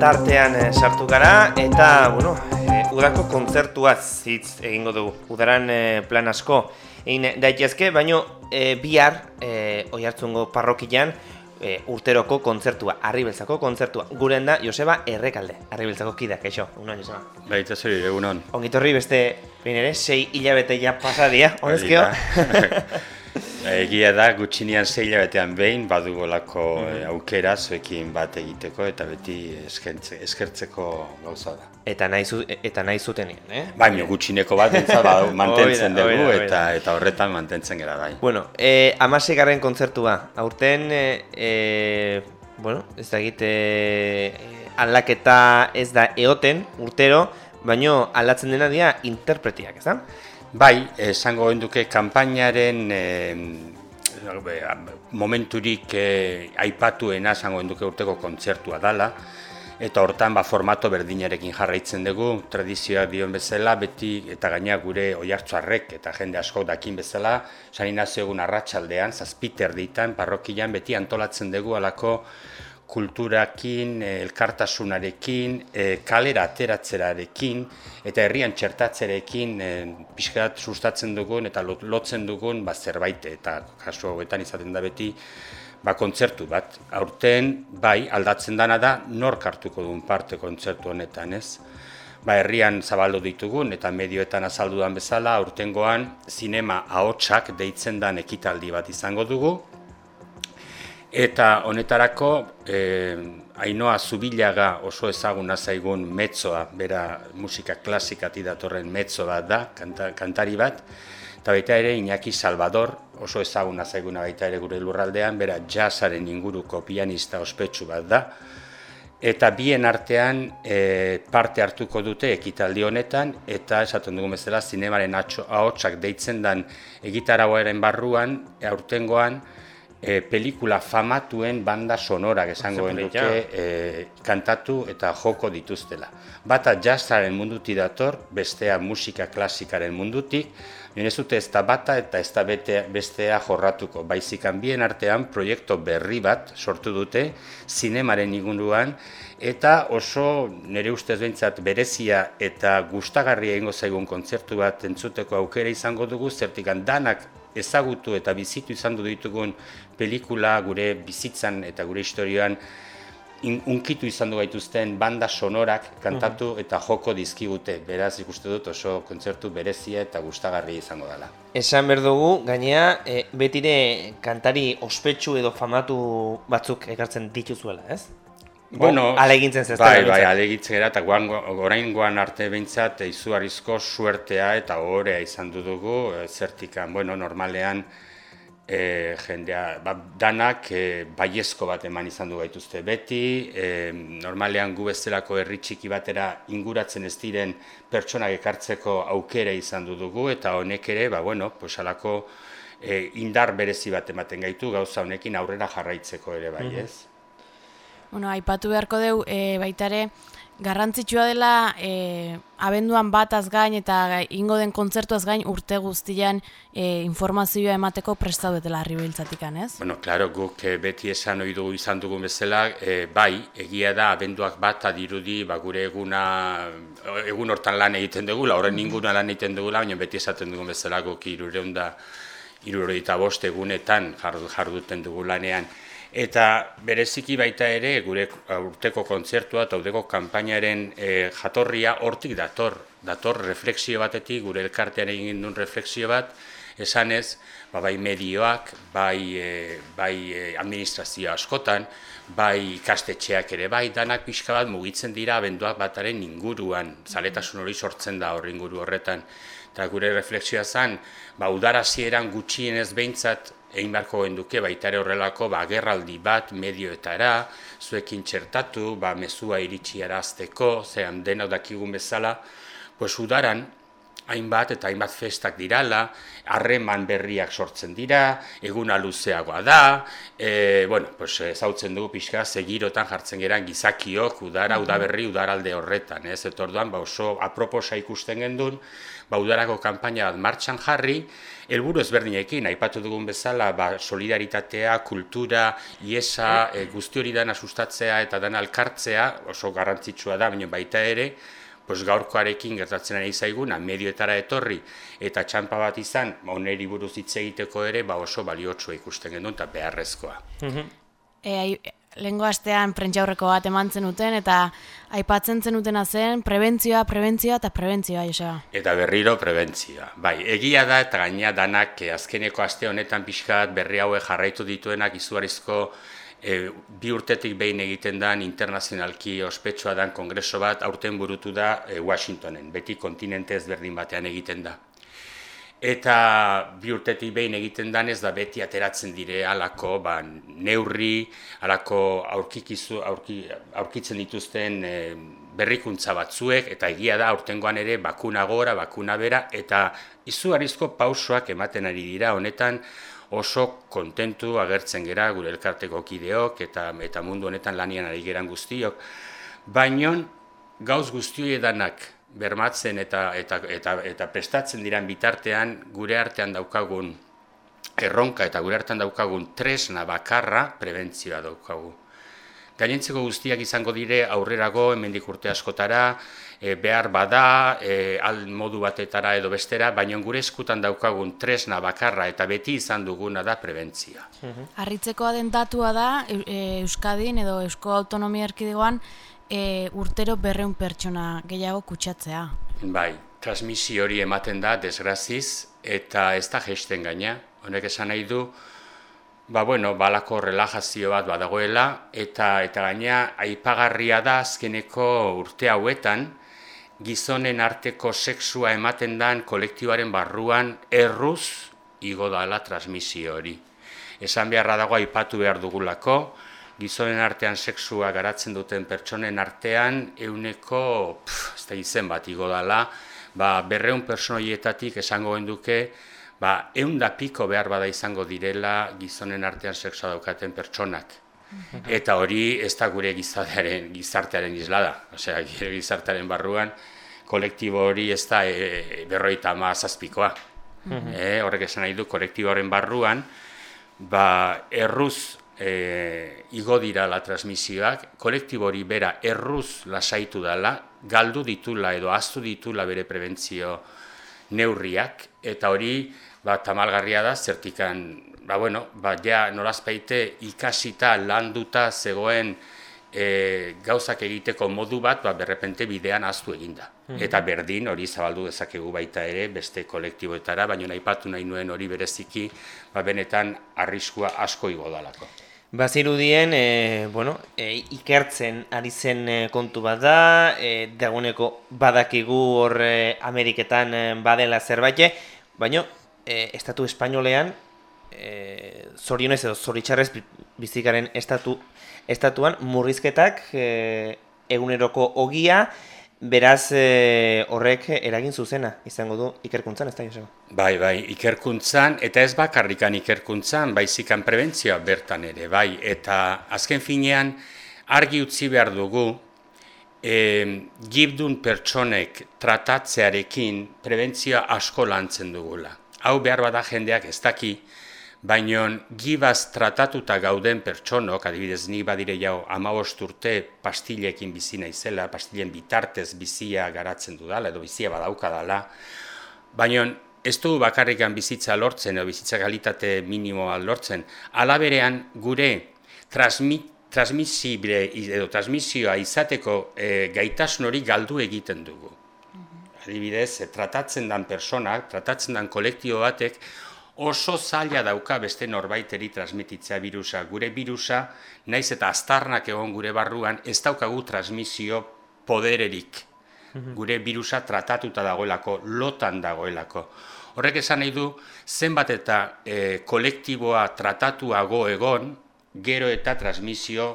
tartean eh, sartu gara eta, bueno, eh, udako kontzertuaz hitz egingo dugu. Udaran plan asko egin daitezke, baino bihar e, oi hartzungo parrokian urteroko kontzertua, arribeltzako kontzertua. Guren da, Joseba, errekalde, arribeltzako kidak, eixo, unon, Joseba. Baita zeri, egunon. Ongitorri beste, behin ere, sei hilabete ja pasadia, honezkio? Egia da, gutxinean zeila betean behin, badugolako mm -hmm. aukera zuekin bat egiteko eta beti eskertzeko gauza da. Eta nahi, zu, eta nahi zuten eh? Baina gutxineko bat entza, ba, mantentzen dugu eta, eta horretan mantentzen gara bai. Bueno, e, amase garren kontzertua, aurten, e, e, bueno, ez da egite e, aldaketa ez da eoten, urtero, baino aldatzen dena dira interpretiak, ez da? Bai, esango genduke kanpainaren e, momenturik e, aipatuena esango genduke urteko kontzertua dala, eta hortan ba, formato berdinarekin jarraitzen dugu, tradizioak dion bezala, beti eta gaina gure oiartzuarrek eta jende asko dakin bezala, saninazio egun arratsaldean zazpiter ditan, parrokian, beti antolatzen dugu alako kulturakin, eh, elkartasunarekin, eh, kalera ateratzerarekin eta herrian txertatzerekin e, pixkat sustatzen dugun eta lotzen dugun ba, zerbait eta kasu hauetan izaten da beti ba, kontzertu bat. Aurten, bai, aldatzen dana da, nork hartuko duen parte kontzertu honetan, ez? Ba, herrian zabaldu ditugun eta medioetan azaldudan bezala, aurtengoan zinema ahotsak deitzen dan ekitaldi bat izango dugu, Eta honetarako, eh, Ainoa Zubilaga oso ezaguna zaigun metzoa, bera musika klasikati datorren metzo bat da, kantari bat, eta baita ere Iñaki Salvador oso ezaguna zaiguna baita ere gure lurraldean, bera jazzaren inguruko pianista ospetsu bat da, eta bien artean e, parte hartuko dute ekitaldi honetan, eta esaten dugu bezala, zinemaren ahotsak deitzen dan egitarauaren barruan, aurtengoan, e, pelikula famatuen banda sonorak esango genuke e, kantatu eta joko dituztela. Bata jazzaren mundutik dator, bestea musika klasikaren mundutik, ez dute ez da bata eta ez da bestea jorratuko. Baizikan bien artean proiektu berri bat sortu dute, zinemaren inguruan, eta oso nire ustez behintzat berezia eta gustagarria egingo zaigun kontzertu bat entzuteko aukera izango dugu, zertikan danak ezagutu eta bizitu izan du ditugun pelikula gure bizitzan eta gure historioan unkitu izan du gaituzten banda sonorak kantatu eta joko dizkigute. Beraz ikuste dut oso kontzertu berezia eta gustagarri izango dela. Esan behar dugu, gainea, e, betire kantari ospetsu edo famatu batzuk ekartzen dituzuela, ez? Bueno, alegintzen zezten. Bai, bai, alegintzen gara, eta guan, orain guan arte behintzat, izugarrizko suertea eta ohorea izan dugu, e, zertikan, bueno, normalean, e, jendea, ba, danak e, baiezko bat eman izan du gaituzte beti, e, normalean gu bezalako herri txiki batera inguratzen ez diren pertsonak ekartzeko aukera izan du dugu, eta honek ere, ba, bueno, posalako e, indar berezi bat ematen gaitu, gauza honekin aurrera jarraitzeko ere bai, ez? Bueno, aipatu beharko deu, e, baitare, garrantzitsua dela e, abenduan bataz gain eta ingo den kontzertuaz gain urte guztian e, informazioa emateko prestaudetela arribiltzatikan, ez? Bueno, claro, guk e, beti esan ohi dugu izan dugu bezala, e, bai, egia da abenduak bat adirudi ba, gure eguna, egun hortan lan egiten dugu, horren inguna lan egiten dugu, baina beti esaten dugu bezala guk irureunda, irureita bost egunetan jarduten dugu lanean. Eta bereziki baita ere gure urteko kontzertua eta udeko kanpainaren e, jatorria hortik dator, dator refleksio batetik, gure elkartean egin duen refleksio bat, esanez, ba, bai medioak, bai, e, bai e, administrazio askotan, bai ikastetxeak ere, bai danak pixka bat mugitzen dira abenduak bataren inguruan, zaletasun hori sortzen da hori inguru horretan. Eta gure refleksioa zen, ba, udarazieran gutxienez behintzat, egin beharko genduke baita ere horrelako ba, gerraldi bat medioetara, zuekin txertatu, ba, mezua iritsi arazteko, zean denok dakigun bezala, pues udaran hainbat eta hainbat festak dirala, harreman berriak sortzen dira, eguna luzeagoa da, e, bueno, pues, zautzen dugu pixka, segirotan jartzen geran gizakiok, udara, udaberri, udaralde horretan, ez? Eta orduan, ba, oso aproposa ikusten gendun, ba, udarako kanpaina bat martxan jarri, helburu ezberdinekin, aipatu dugun bezala, ba, solidaritatea, kultura, iesa, e, guzti hori dana sustatzea eta dana alkartzea, oso garrantzitsua da, baina baita ere, pues gaurkoarekin gertatzen ari zaiguna medioetara etorri eta txanpa bat izan, ba oneri buruz hitz egiteko ere, ba oso baliotsua ikusten genuen eta beharrezkoa. Mhm. E, Lengo astean prentxaurreko bat emantzen uten eta aipatzen zenutena zen prebentzioa, prebentzioa eta prebentzioa, Joseba. Eta berriro prebentzioa. Bai, egia da eta gaina danak eh, azkeneko aste honetan pixkat berri haue jarraitu dituenak izuarizko e, bi urtetik behin egiten dan internazionalki ospetsua dan kongreso bat aurten burutu da e, Washingtonen, beti kontinente ezberdin batean egiten da. Eta bi urtetik behin egiten dan ez da beti ateratzen dire alako ba, neurri, alako aurkikizu, aurki, aurkitzen dituzten e, berrikuntza batzuek, eta egia da aurtengoan ere bakuna gora, bakuna bera, eta izugarizko pausoak ematen ari dira honetan, oso kontentu agertzen gera gure elkarteko kideok eta eta mundu honetan lanian ari geran guztiok. Baino gauz guztioedanak bermatzen eta, eta, eta, eta prestatzen diran bitartean gure artean daukagun erronka eta gure artean daukagun tresna bakarra prebentzioa daukagu. Gainentzeko guztiak izango dire aurrerago hemendik urte askotara, e, behar bada, e, al modu batetara edo bestera, baina gure eskutan daukagun tresna bakarra eta beti izan duguna da prebentzia. Arritzeko aden datua da, e, Euskadin edo Eusko Autonomia Erkidegoan e, urtero berreun pertsona gehiago kutsatzea. Bai, transmisio hori ematen da, desgraziz, eta ez da gesten gaina, honek esan nahi du, Ba, bueno, balako relajazio bat badagoela, eta eta gaina aipagarria da azkeneko urte hauetan, gizonen arteko sexua ematen dan kolektiboaren barruan erruz igo dala transmisio hori. Esan beharra dago aipatu behar dugulako, gizonen artean sexua garatzen duten pertsonen artean euneko, pff, ez da izen bat igo dala, ba, berreun personoietatik esango genduke, ba, eun da piko behar bada izango direla gizonen artean sexua daukaten pertsonak. Eta hori ez da gure gizartearen, gizartearen islada, osea, gizartearen barruan, kolektibo hori ez da e, berroita ama zazpikoa. Mm horrek esan nahi du, kolektiboaren barruan, ba, erruz e, igo dira la transmisioak, kolektibo hori bera erruz lasaitu dela, galdu ditula edo aztu ditula bere prebentzio neurriak, eta hori ba, tamalgarria da, zertikan ba, bueno, ba, ja, nolazpeite ikasita landuta zegoen e, gauzak egiteko modu bat, ba, berrepente bidean aztu eginda. Mm Eta berdin hori zabaldu dezakegu baita ere beste kolektiboetara, baina nahi patu nahi nuen hori bereziki, ba, benetan arriskua asko igodalako. Bazirudien, e, bueno, e, ikertzen ari zen e, kontu bat da, e, daguneko badakigu hor Ameriketan badela zerbait, baina e, estatu espainolean e, zorionez edo zoritxarrez bizikaren estatu, estatuan murrizketak e, eguneroko ogia, beraz e, horrek eragin zuzena izango du ikerkuntzan, ez da Joseba? Bai, bai, ikerkuntzan, eta ez bakarrikan ikerkuntzan, baizikan prebentzioa bertan ere, bai, eta azken finean argi utzi behar dugu, e, gibdun pertsonek tratatzearekin prebentzioa asko lantzen dugula hau behar bada jendeak ez daki, baino gibaz tratatuta gauden pertsonok, adibidez ni badire jau amabost urte pastilekin bizi naizela, pastilen bitartez bizia garatzen dudala, edo bizia badauka dala, baino ez du bakarrikan bizitza lortzen, edo bizitza kalitate minimoa lortzen, alaberean gure transmit, transmisibre edo transmisioa izateko e, gaitasun hori galdu egiten dugu. Adibidez, tratatzen dan personak, tratatzen dan kolektibo batek, oso zaila dauka beste norbaiteri transmititzea virusa. Gure virusa, naiz eta aztarnak egon gure barruan, ez daukagu transmisio podererik. Mhm. Gure virusa tratatuta dagoelako, lotan dagoelako. Horrek esan nahi du, zenbat eta e, kolektiboa tratatuago egon, gero eta transmisio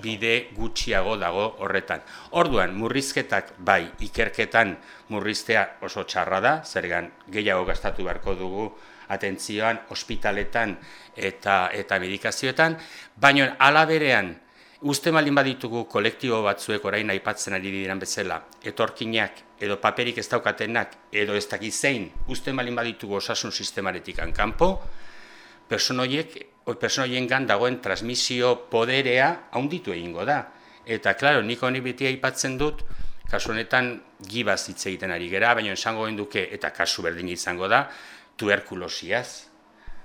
bide gutxiago dago horretan. Orduan, murrizketak bai, ikerketan murriztea oso txarra da, zergan gehiago gastatu beharko dugu atentzioan, ospitaletan eta eta medikazioetan, baina alaberean, uste malin baditugu kolektibo batzuek orain aipatzen ari diren bezala, etorkinak edo paperik ez daukatenak edo ez dakiz zein, uste malin baditugu osasun sistemaretik kanpo, personoiek, personoien gan dagoen transmisio poderea haunditu egingo da. Eta, klaro, nik honi beti aipatzen dut, kasu honetan gibaz hitz egiten ari gera, baina esango duke eta kasu berdin izango da, tuberkulosiaz.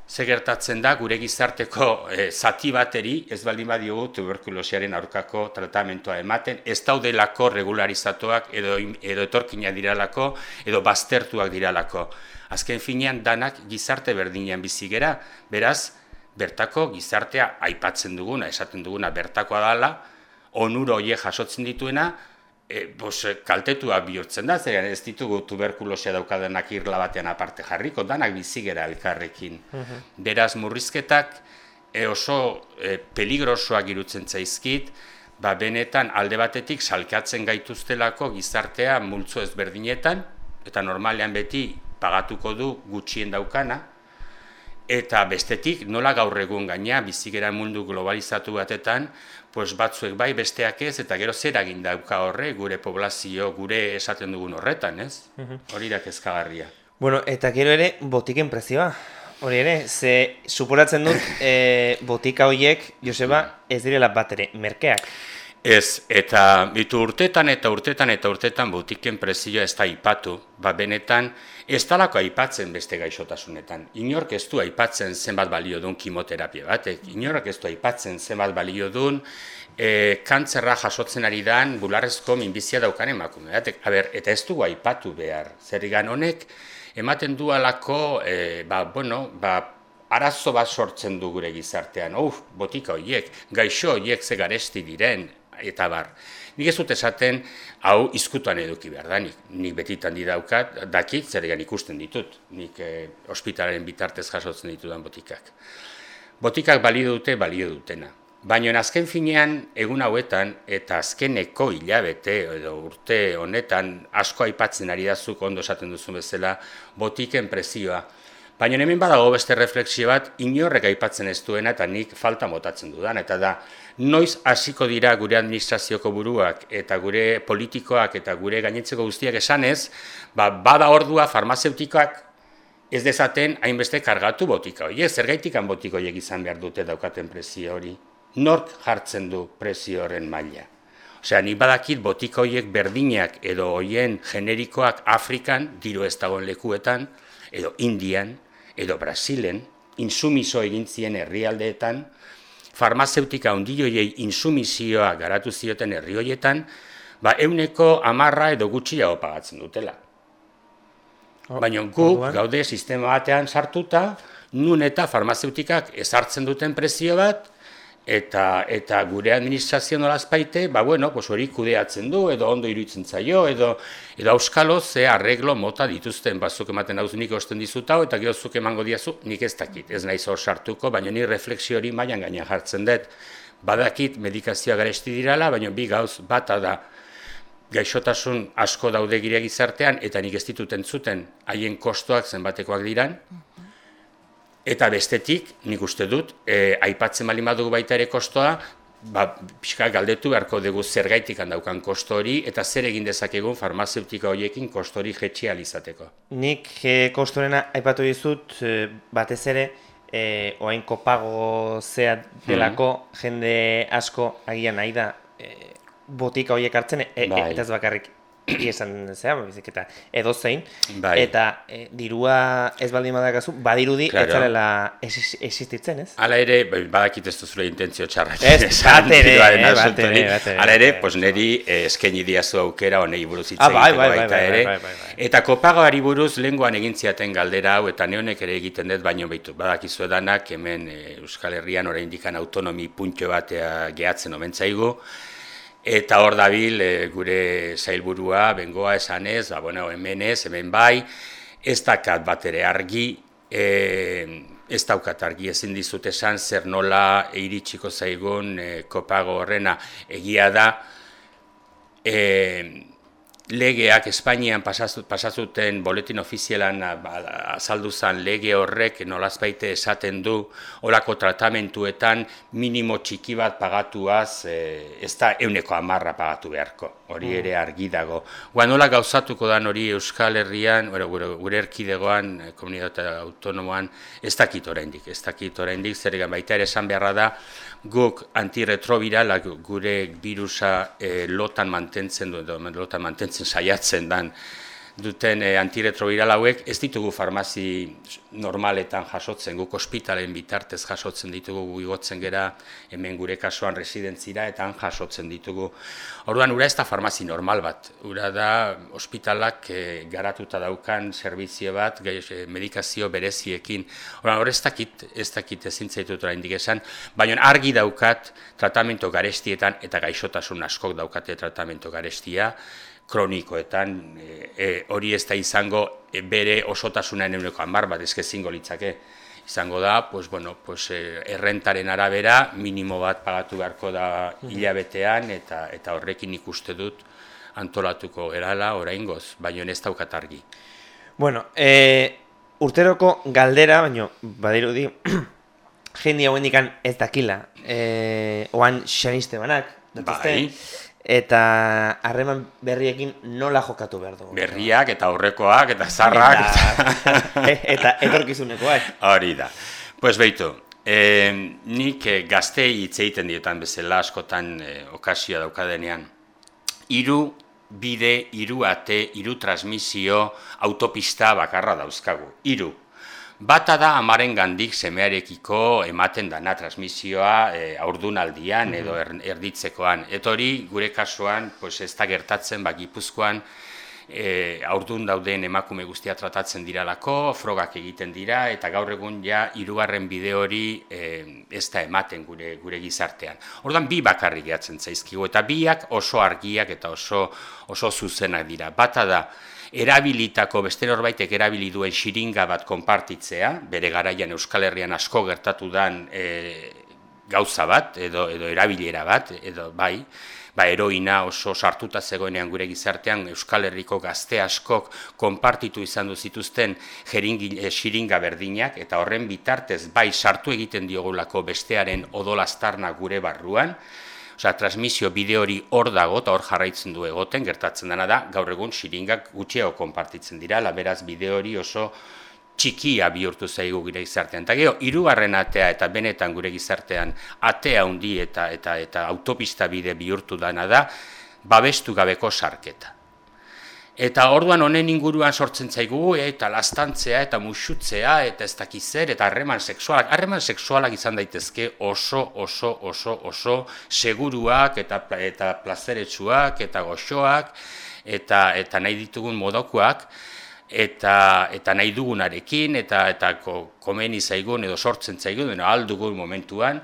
Ze gertatzen da gure gizarteko e, zati bateri ez baldin badiogu tuberkulosiaren aurkako tratamentoa ematen, ez daudelako regularizatuak edo, edo etorkina diralako edo baztertuak diralako. Azken finean danak gizarte berdinean bizi gera, beraz, bertako gizartea aipatzen duguna, esaten duguna bertakoa dala, onuro hoiek jasotzen dituena, e, bos, kaltetua bihurtzen da, zer ez ditugu tuberkulosia daukadenak irla batean aparte jarriko, danak bizigera elkarrekin. Mhm. Beraz, murrizketak e, oso e, peligrosoak irutzen zaizkit, ba, benetan alde batetik salkatzen gaituztelako gizartea multzo ezberdinetan, eta normalean beti pagatuko du gutxien daukana, eta bestetik nola gaur egun gaina bizigera mundu globalizatu batetan, pues batzuek bai besteak ez eta gero zer egin dauka horre gure poblazio, gure esaten dugun horretan, ez? Mhm. Hori da kezkagarria. Bueno, eta gero ere botiken prezioa. Hori ere, ze suporatzen dut e, botika horiek, Joseba, ez direla bat ere, merkeak. Ez, eta bitu urtetan eta urtetan eta urtetan botiken prezioa ez da ipatu, ba benetan ez talako aipatzen beste gaixotasunetan. Inork ez du aipatzen zenbat balio duen kimoterapia batek, inork ez du aipatzen zenbat balio duen e, kantzerra jasotzen ari dan bularrezko minbizia daukan emakume batek. Aber, eta ez du aipatu behar, zer honek ematen du alako, e, ba, bueno, ba, arazo bat sortzen du gure gizartean, uf, botika horiek, gaixo horiek ze garesti diren, eta bar. Nik ez dut esaten, hau izkutuan eduki behar da, nik, nik betitan di daukat, dakit, zer ikusten ditut, nik eh, ospitalaren bitartez jasotzen ditudan botikak. Botikak balio dute, balio dutena. Baina azken finean, egun hauetan, eta azkeneko hilabete edo urte honetan, asko aipatzen ari dazuk ondo esaten duzu bezala, botiken prezioa. Baina hemen badago beste refleksio bat, inorrek aipatzen ez duena eta nik falta motatzen dudan, eta da, noiz hasiko dira gure administrazioko buruak eta gure politikoak eta gure gainetzeko guztiak esanez, ba, bada ordua farmazeutikoak ez dezaten hainbeste kargatu botika hori. Ez, zergaitikan botiko horiek izan behar dute daukaten prezio hori. Nork jartzen du prezio horren maila. Osea, nik badakit botika horiek berdinak edo hoien generikoak Afrikan, diru ez dagoen lekuetan, edo Indian, edo Brasilen, insumiso egin zien herrialdeetan, farmazeutika ondioiei insumizioa garatu zioten herri hoietan, ba euneko amarra edo gutxiago pagatzen dutela. Baina guk gaude sistema batean sartuta, nun eta farmazeutikak ezartzen duten prezio bat, eta eta gure administrazio nolazpaite, ba bueno, pues hori kudeatzen du edo ondo iruditzen zaio edo edo auskalo ze arreglo mota dituzten batzuk ematen dauz nik osten dizuta eta gero zuk emango diazu, nik ez dakit, ez naiz hor sartuko, baina ni refleksio hori mailan gaina jartzen dut. Badakit medikazioa garesti dirala, baina bi gauz bata da gaixotasun asko daude gire gizartean eta nik ez dituten zuten haien kostoak zenbatekoak diran. Eta bestetik, nik uste dut, e, aipatzen bali badugu baita ere kostoa, ba, pixka galdetu beharko dugu zer gaitik handaukan kostori, eta zer egin dezakegun farmazeutika horiekin kostori jetxi alizateko. Nik e, kostorena aipatu dizut, e, batez ere, e, oain kopago zea delako, hmm. jende asko agian nahi da, e, botika horiek hartzen, e, e, bai. eta ez bakarrik esan zea, bizik eta edo zein, bai. eta e, dirua ez baldin badakazu, badirudi claro. ez zarela existitzen, ez? Hala ere, bai, badakit ez duzule intentzio txarra. Ez, bat ere, eh, bat ere, Hala ere, pues neri eh, eskaini diazu aukera honei buruz hitz ah, bai, bai, bai, bai, ere. Bai, bai, Eta kopagoari buruz lenguan egin ziaten galdera hau, eta neonek ere egiten dut, baino behitu, badakizu edanak, hemen Euskal Herrian oraindikan autonomi puntio batea gehatzen omentzaigu, Eta hor dabil e, gure zailburua, bengoa esanez, ba, bueno, hemen ez, hemen bai, ez dakat bat ere argi, e, ez daukat argi ezin dizut esan zer nola iritsiko zaigun e, kopago horrena. Egia da e, legeak Espainian pasazuten boletin ofizialan ba, azaldu zen lege horrek nolazbaite esaten du olako tratamentuetan minimo txiki bat pagatuaz e, ez da euneko amarra pagatu beharko, hori ere argi dago. Gua nola gauzatuko dan hori Euskal Herrian, gure, gure erkidegoan, e, komunitate autonomoan, ez dakit oraindik, ez dakit oraindik, zer baita ere esan beharra da, guk antiretroviralak gure virusa e, lotan mantentzen du, lotan mantentzen saiatzen dan duten e, antiretroviral hauek ez ditugu farmazi normaletan jasotzen, guk ospitalen bitartez jasotzen ditugu guigotzen gera hemen gure kasuan residentzira eta han jasotzen ditugu. Orduan ura ez da farmazi normal bat, ura da ospitalak e, garatuta daukan servizio bat, gai, e, medikazio bereziekin. Orduan hor ez dakit, ez dakit ezin zaitut indik esan, baina argi daukat tratamentu garestietan eta gaixotasun askok daukate tratamentu garestia, kronikoetan e, e, hori ez da izango e, bere osotasunaen euneko hamar bat ezke zingo litzake. Izango da, pues, bueno, pues, errentaren arabera minimo bat pagatu beharko da hilabetean eta eta horrekin ikuste dut antolatuko erala oraingoz, baino ez daukat argi. Bueno, e, urteroko galdera, baino badirudi jende hauen ez dakila, e, oan xaniste banak, bai eta harreman berriekin nola jokatu behar dugu. Berriak eta aurrekoak eta zarrak. Eta, eta etorkizunekoak. Hori da. Pues beitu, eh, nik eh, gaztei hitz egiten dietan bezala askotan eh, okasioa daukadenean. Hiru bide, hiru ate, hiru transmisio autopista bakarra dauzkagu. Hiru. Bata da amaren gandik semearekiko ematen dana transmisioa e, aurdunaldian edo er, erditzekoan. Eta hori gure kasuan pues, ez da gertatzen ba, gipuzkoan e, aurdun dauden emakume guztia tratatzen diralako, frogak egiten dira eta gaur egun ja hirugarren bide hori e, ez da ematen gure gure gizartean. Ordan bi bakarrik gehatzen zaizkigu eta biak oso argiak eta oso oso zuzenak dira. Bata da erabilitako beste norbaitek erabili duen xiringa bat konpartitzea, bere garaian Euskal Herrian asko gertatu dan e, gauza bat edo edo erabilera bat edo bai, ba heroina oso sartuta zegoenean gure gizartean Euskal Herriko gazte askok konpartitu izan du zituzten e, xiringa berdinak eta horren bitartez bai sartu egiten diogulako bestearen odolastarna gure barruan, Osea, transmisio bideo hori hor dago eta hor jarraitzen du egoten, gertatzen dena da, gaur egun xiringak gutxiago konpartitzen dira, beraz bideo hori oso txikia bihurtu zaigu gure gizartean. Eta gero, hirugarren atea eta benetan gure gizartean atea handi eta, eta, eta autopista bide bihurtu dana da, babestu gabeko sarketa. Eta orduan honen inguruan sortzen zaigu, eta lastantzea, eta musutzea, eta ez dakiz zer, eta harreman sexualak. Harreman sexualak izan daitezke oso, oso, oso, oso seguruak, eta, eta plazeretsuak, eta goxoak, eta, eta nahi ditugun modokuak, eta, eta nahi dugunarekin, eta, eta komeni zaigun, edo sortzen zaigun, edo aldugun momentuan,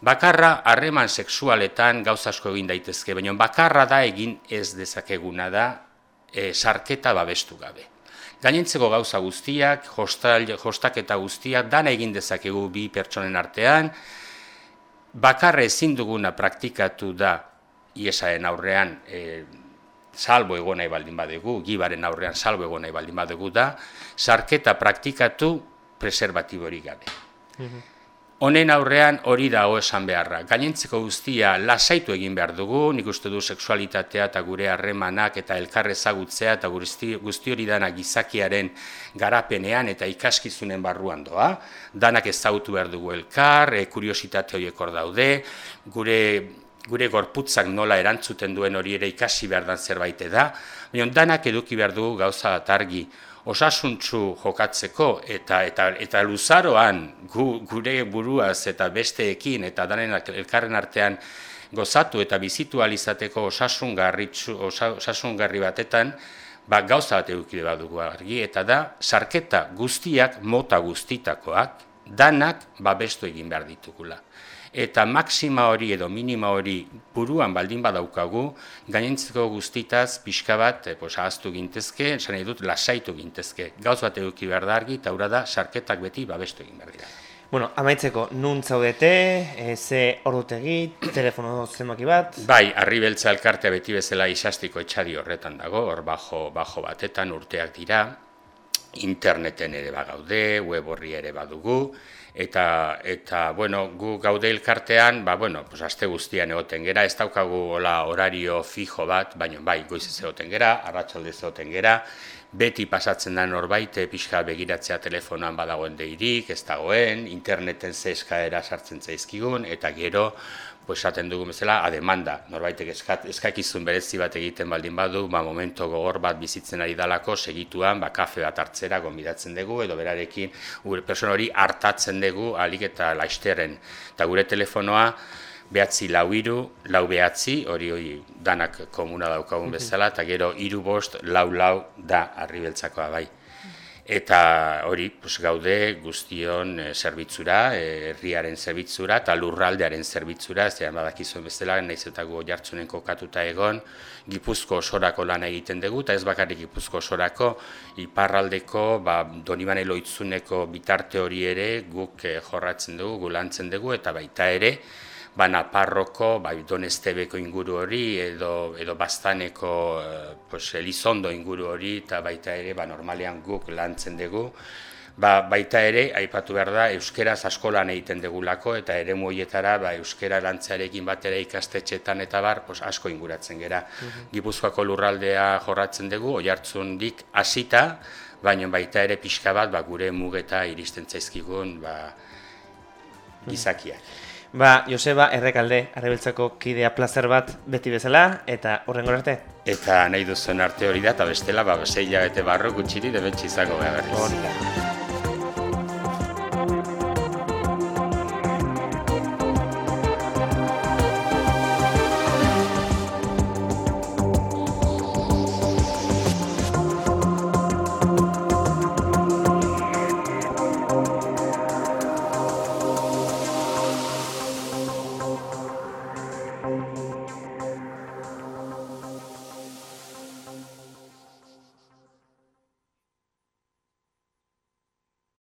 Bakarra harreman sexualetan gauzasko egin daitezke, baina bakarra da egin ez dezakeguna da e, sarketa babestu gabe. Gainentzeko gauza guztiak, hostal, hostaketa guztiak, dana egin dezakegu bi pertsonen artean, bakarra ezin duguna praktikatu da iesaren aurrean, e, salbo egon nahi baldin badugu, gibaren aurrean salbo egon nahi baldin badugu da, sarketa praktikatu preservatiborik gabe. Mhm. Honen aurrean hori dago esan beharra. Gainentzeko guztia lasaitu egin behar dugu, nik uste du seksualitatea eta gure harremanak eta elkarrezagutzea eta guzti hori dana gizakiaren garapenean eta ikaskizunen barruan doa. Danak ezagutu behar dugu elkar, e, kuriositate horiek hor daude, gure, gure gorputzak nola erantzuten duen hori ere ikasi behar dan zerbait da, baina danak eduki behar dugu gauza bat argi, osasuntzu jokatzeko eta eta eta luzaroan gure buruaz eta besteekin eta danen elkarren artean gozatu eta bizitualizateko osasungarritzu osasungarri batetan ba gauza bat eduki badugu argi eta da sarketa guztiak mota guztitakoak danak babestu egin behar ditugula eta maksima hori edo minima hori buruan baldin badaukagu, gainentzeko guztitaz pixka bat e, pos, ahaztu gintezke, esan dut lasaitu gintezke. Gauz bat eduki behar da argi, eta da sarketak beti babestu egin behar dira. Bueno, amaitzeko, nun zaudete, e, ze ordutegi, telefono zenbaki bat? Bai, arri beltza elkartea beti bezala isastiko etxadi horretan dago, hor bajo, bajo batetan urteak dira, interneten ere bagaude, web horri ere badugu, eta, eta bueno, gu gaude elkartean, ba, bueno, pues, aste guztian egoten gera, ez daukagu hola horario fijo bat, baina bai, goiz ez egoten gera, arratsalde ez egoten gera, beti pasatzen da norbait, eh, pixka begiratzea telefonan badagoen deirik, ez dagoen, interneten ze sartzen zaizkigun, eta gero, pues esaten dugu bezala, a demanda, norbaitek eskakizun berezi bat egiten baldin badu, ba, momento gogor bat bizitzen ari dalako, segituan, ba, kafe bat hartzera gonbidatzen dugu, edo berarekin, gure persona hori hartatzen dugu, alik eta laisteren. Eta gure telefonoa, behatzi lau iru, lau behatzi, hori hori danak komuna daukagun bezala, eta gero iru bost, lau lau da arribeltzakoa bai eta hori pues, gaude guztion e, zerbitzura, eh, herriaren zerbitzura eta lurraldearen zerbitzura, ez da badakizuen bezala, nahiz eta gu jartzunen kokatuta egon, Gipuzko osorako lan egiten dugu, eta ez bakarrik Gipuzko osorako, iparraldeko, ba, donibane loitzuneko bitarte hori ere guk e, jorratzen dugu, gulantzen dugu, eta baita ere, ba, Naparroko, ba, Donestebeko inguru hori, edo, edo Bastaneko eh, pues, Elizondo inguru hori, eta baita ere, ba, normalean guk lantzen dugu, ba, baita ere, aipatu behar da, euskeraz askolan egiten degulako, eta ere muietara, ba, euskera lantzarekin batera ikastetxetan eta bar, pues, asko inguratzen gera. Mhm. Gipuzkoako lurraldea jorratzen dugu, oi hartzun dik asita, baina baita ere pixka bat, ba, gure mugeta iristen zaizkigun, ba, gizakiak. Ba, Joseba, errekalde, arrebeltzako kidea plazer bat beti bezala, eta horren arte. Eta nahi duzuen arte hori da, eta bestela, ba, seila bete barro gutxiri, debetxizako behar. Hori